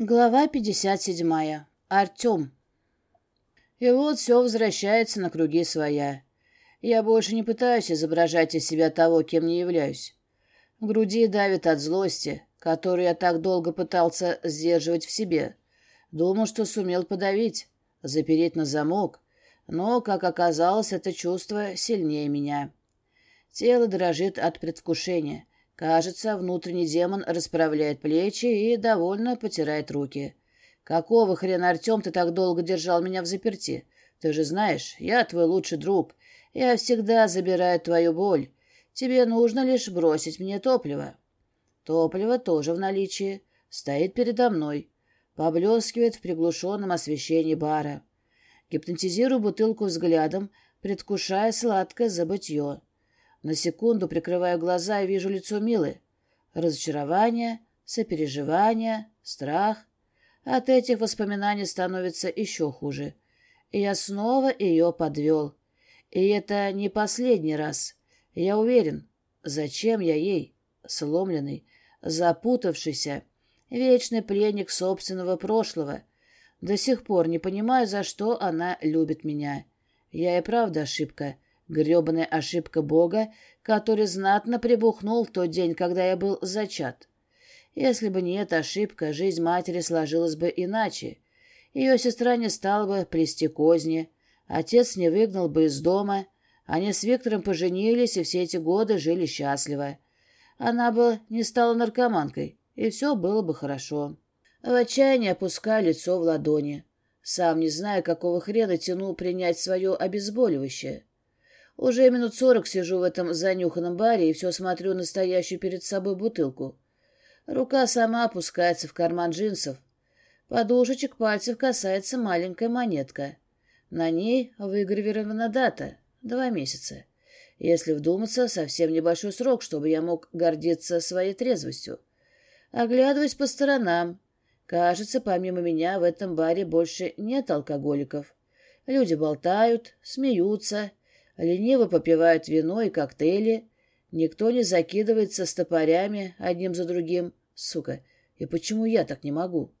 Глава 57. Артем. И вот все возвращается на круги своя. Я больше не пытаюсь изображать из себя того, кем не являюсь. В груди давит от злости, которую я так долго пытался сдерживать в себе. Думал, что сумел подавить, запереть на замок, но, как оказалось, это чувство сильнее меня. Тело дрожит от предвкушения. Кажется, внутренний демон расправляет плечи и довольно потирает руки. «Какого хрена, Артем, ты так долго держал меня в заперти? Ты же знаешь, я твой лучший друг. Я всегда забираю твою боль. Тебе нужно лишь бросить мне топливо». Топливо тоже в наличии. Стоит передо мной. Поблескивает в приглушенном освещении бара. Гипнотизирую бутылку взглядом, предвкушая сладкое забытье. На секунду прикрываю глаза и вижу лицо Милы. Разочарование, сопереживание, страх. От этих воспоминаний становится еще хуже. Я снова ее подвел. И это не последний раз. Я уверен. Зачем я ей? Сломленный, запутавшийся, вечный пленник собственного прошлого. До сих пор не понимаю, за что она любит меня. Я и правда ошибка — Гребаная ошибка Бога, который знатно прибухнул в тот день, когда я был зачат. Если бы не эта ошибка, жизнь матери сложилась бы иначе. Ее сестра не стала бы плести козни, отец не выгнал бы из дома, они с Виктором поженились и все эти годы жили счастливо. Она бы не стала наркоманкой, и все было бы хорошо. В отчаянии опускаю лицо в ладони. Сам не зная, какого хрена тяну принять свое обезболивающее. Уже минут сорок сижу в этом занюханном баре и все смотрю на стоящую перед собой бутылку. Рука сама опускается в карман джинсов. Подушечек пальцев касается маленькая монетка. На ней выгравирована дата — два месяца. Если вдуматься, совсем небольшой срок, чтобы я мог гордиться своей трезвостью. Оглядываюсь по сторонам. Кажется, помимо меня в этом баре больше нет алкоголиков. Люди болтают, смеются — лениво попивают вино и коктейли, никто не закидывается стопорями одним за другим. Сука, и почему я так не могу?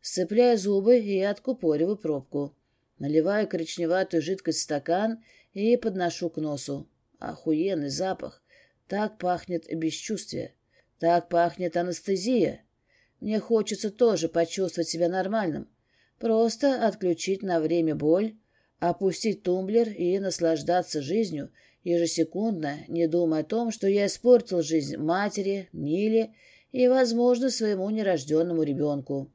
Сцепляю зубы и откупориваю пробку. Наливаю коричневатую жидкость в стакан и подношу к носу. Охуенный запах. Так пахнет бесчувствие. Так пахнет анестезия. Мне хочется тоже почувствовать себя нормальным. Просто отключить на время боль, опустить тумблер и наслаждаться жизнью, ежесекундно, не думая о том, что я испортил жизнь матери, Миле и, возможно, своему нерожденному ребенку.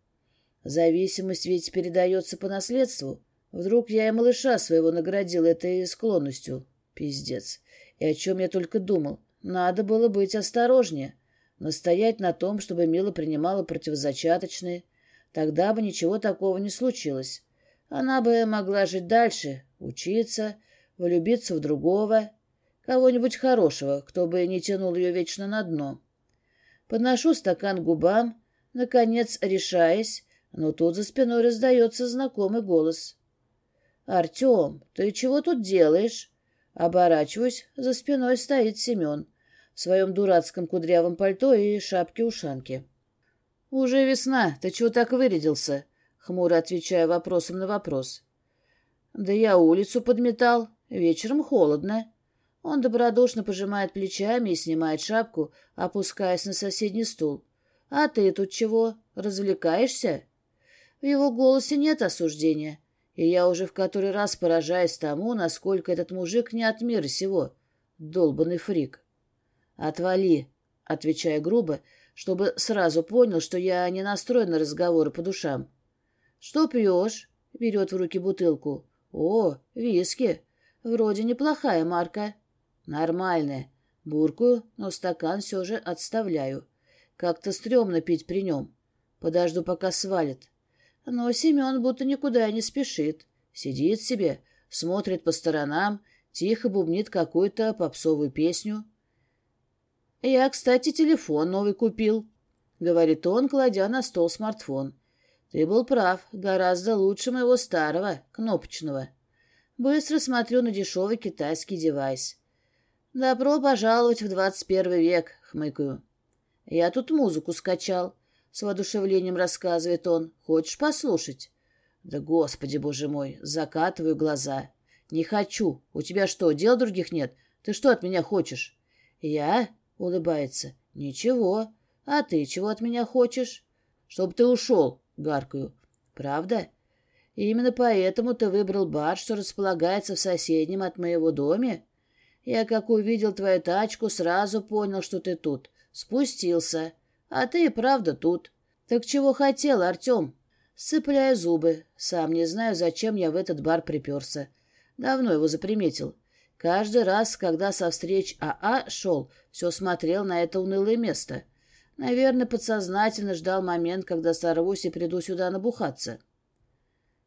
Зависимость ведь передается по наследству. Вдруг я и малыша своего наградил этой склонностью. Пиздец. И о чем я только думал. Надо было быть осторожнее. Настоять на том, чтобы Мила принимала противозачаточные. Тогда бы ничего такого не случилось. Она бы могла жить дальше, учиться, влюбиться в другого, кого-нибудь хорошего, кто бы не тянул ее вечно на дно. Подношу стакан к губам, наконец решаясь, но тут за спиной раздается знакомый голос. «Артем, ты чего тут делаешь?» Оборачиваюсь, за спиной стоит Семен в своем дурацком кудрявом пальто и шапке-ушанке. «Уже весна, ты чего так вырядился?» Хмуро отвечая вопросом на вопрос. «Да я улицу подметал. Вечером холодно». Он добродушно пожимает плечами и снимает шапку, опускаясь на соседний стул. «А ты тут чего? Развлекаешься?» В его голосе нет осуждения, и я уже в который раз поражаюсь тому, насколько этот мужик не от мира сего. Долбанный фрик. «Отвали», — отвечая грубо, чтобы сразу понял, что я не настроен на разговоры по душам. «Что пьешь?» — берет в руки бутылку. «О, виски. Вроде неплохая марка». «Нормальная». Буркую, но стакан все же отставляю. Как-то стрёмно пить при нем. Подожду, пока свалит. Но Семен будто никуда не спешит. Сидит себе, смотрит по сторонам, тихо бубнит какую-то попсовую песню. «Я, кстати, телефон новый купил», — говорит он, кладя на стол смартфон. Ты был прав, гораздо лучше моего старого, кнопочного. Быстро смотрю на дешевый китайский девайс. Добро пожаловать в двадцать первый век, хмыкаю. Я тут музыку скачал. — с воодушевлением рассказывает он. «Хочешь послушать?» «Да господи, боже мой!» Закатываю глаза. «Не хочу. У тебя что, дел других нет? Ты что от меня хочешь?» «Я?» — улыбается. «Ничего. А ты чего от меня хочешь?» «Чтоб ты ушел», — гаркаю. «Правда?» Именно поэтому ты выбрал бар, что располагается в соседнем от моего доме? Я, как увидел твою тачку, сразу понял, что ты тут. Спустился. А ты и правда тут. Так чего хотел, Артем? Сцепляю зубы. Сам не знаю, зачем я в этот бар приперся. Давно его заприметил. Каждый раз, когда со встреч АА шел, все смотрел на это унылое место. Наверное, подсознательно ждал момент, когда сорвусь и приду сюда набухаться.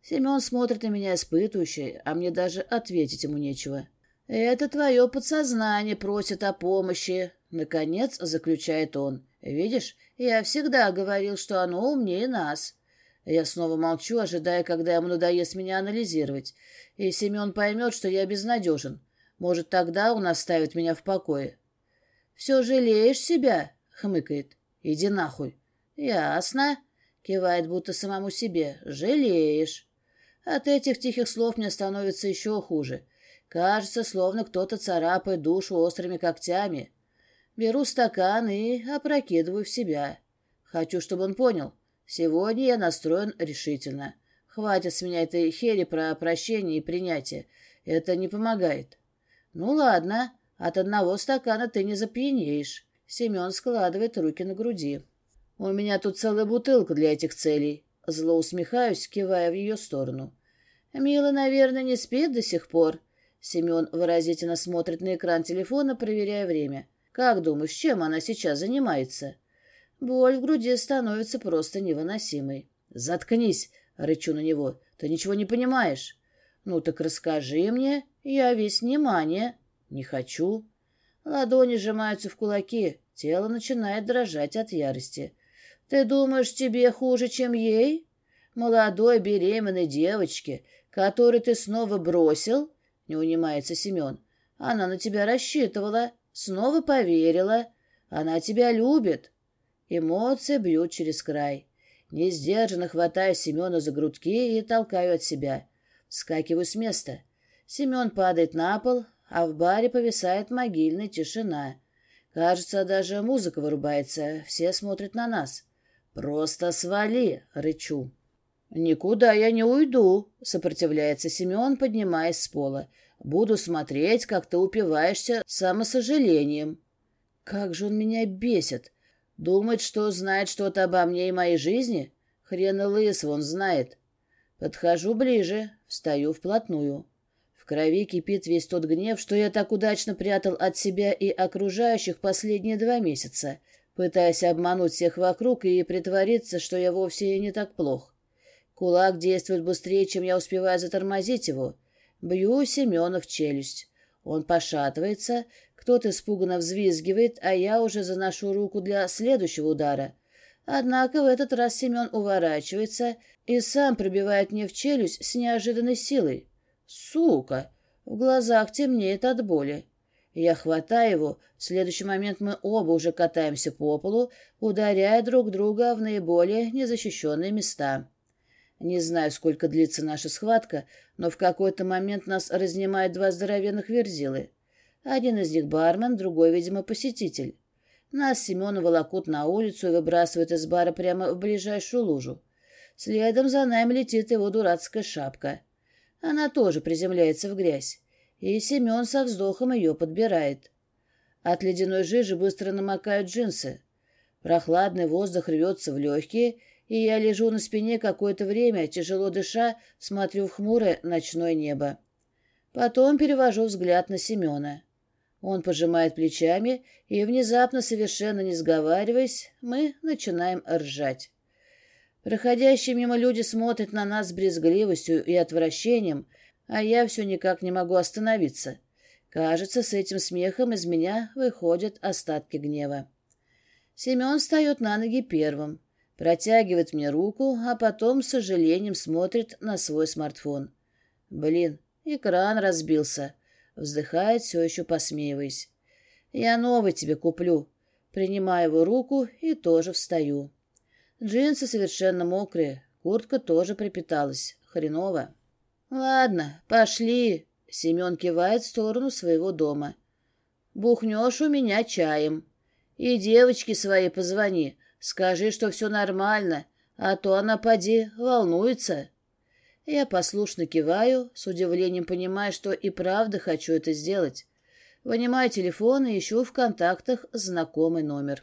Семен смотрит на меня испытывающе, а мне даже ответить ему нечего. «Это твое подсознание просит о помощи», — наконец заключает он. «Видишь, я всегда говорил, что оно умнее нас». Я снова молчу, ожидая, когда ему надоест меня анализировать, и Семен поймет, что я безнадежен. Может, тогда он оставит меня в покое. «Все жалеешь себя?» — хмыкает. «Иди нахуй». «Ясно», — кивает будто самому себе. «Жалеешь». От этих тихих слов мне становится еще хуже. Кажется, словно кто-то царапает душу острыми когтями. Беру стакан и опрокидываю в себя. Хочу, чтобы он понял. Сегодня я настроен решительно. Хватит с меня этой хери про прощение и принятие. Это не помогает. Ну ладно, от одного стакана ты не запьянеешь. Семен складывает руки на груди. У меня тут целая бутылка для этих целей. Зло усмехаюсь, кивая в ее сторону. «Мила, наверное, не спит до сих пор». Семен выразительно смотрит на экран телефона, проверяя время. «Как думаешь, чем она сейчас занимается?» Боль в груди становится просто невыносимой. «Заткнись!» — рычу на него. «Ты ничего не понимаешь». «Ну так расскажи мне. Я весь внимание». «Не хочу». Ладони сжимаются в кулаки. Тело начинает дрожать от ярости. Ты думаешь, тебе хуже, чем ей? Молодой беременной девочке, которую ты снова бросил? Не унимается Семен. Она на тебя рассчитывала, снова поверила. Она тебя любит. Эмоции бьют через край. Несдержанно хватаю Семена за грудки и толкаю от себя. Скакиваю с места. Семен падает на пол, а в баре повисает могильная тишина. Кажется, даже музыка вырубается, все смотрят на нас. «Просто свали!» — рычу. «Никуда я не уйду», — сопротивляется Семен, поднимаясь с пола. «Буду смотреть, как ты упиваешься самосожалением». «Как же он меня бесит! Думает, что знает что-то обо мне и моей жизни? Хрен и лыс, он знает». Подхожу ближе, встаю вплотную. В крови кипит весь тот гнев, что я так удачно прятал от себя и окружающих последние два месяца — пытаясь обмануть всех вокруг и притвориться, что я вовсе не так плох. Кулак действует быстрее, чем я успеваю затормозить его. Бью Семена в челюсть. Он пошатывается, кто-то испуганно взвизгивает, а я уже заношу руку для следующего удара. Однако в этот раз Семен уворачивается и сам пробивает мне в челюсть с неожиданной силой. «Сука!» В глазах темнеет от боли. Я хватаю его, в следующий момент мы оба уже катаемся по полу, ударяя друг друга в наиболее незащищенные места. Не знаю, сколько длится наша схватка, но в какой-то момент нас разнимают два здоровенных верзилы. Один из них бармен, другой, видимо, посетитель. Нас Семена волокут на улицу и выбрасывают из бара прямо в ближайшую лужу. Следом за нами летит его дурацкая шапка. Она тоже приземляется в грязь и Семен со вздохом ее подбирает. От ледяной жижи быстро намокают джинсы. Прохладный воздух рвется в легкие, и я лежу на спине какое-то время, тяжело дыша, смотрю в хмурое ночное небо. Потом перевожу взгляд на Семена. Он пожимает плечами, и, внезапно, совершенно не сговариваясь, мы начинаем ржать. Проходящие мимо люди смотрят на нас с брезгливостью и отвращением, а я все никак не могу остановиться. Кажется, с этим смехом из меня выходят остатки гнева. Семен встает на ноги первым, протягивает мне руку, а потом с сожалением смотрит на свой смартфон. Блин, экран разбился. Вздыхает, все еще посмеиваясь. Я новый тебе куплю. Принимаю его руку и тоже встаю. Джинсы совершенно мокрые, куртка тоже припиталась. Хреново. Ладно, пошли. Семен кивает в сторону своего дома. Бухнешь у меня чаем. И девочке своей позвони. Скажи, что все нормально, а то она, поди, волнуется. Я послушно киваю, с удивлением понимая, что и правда хочу это сделать. Вынимаю телефон и ищу в контактах знакомый номер.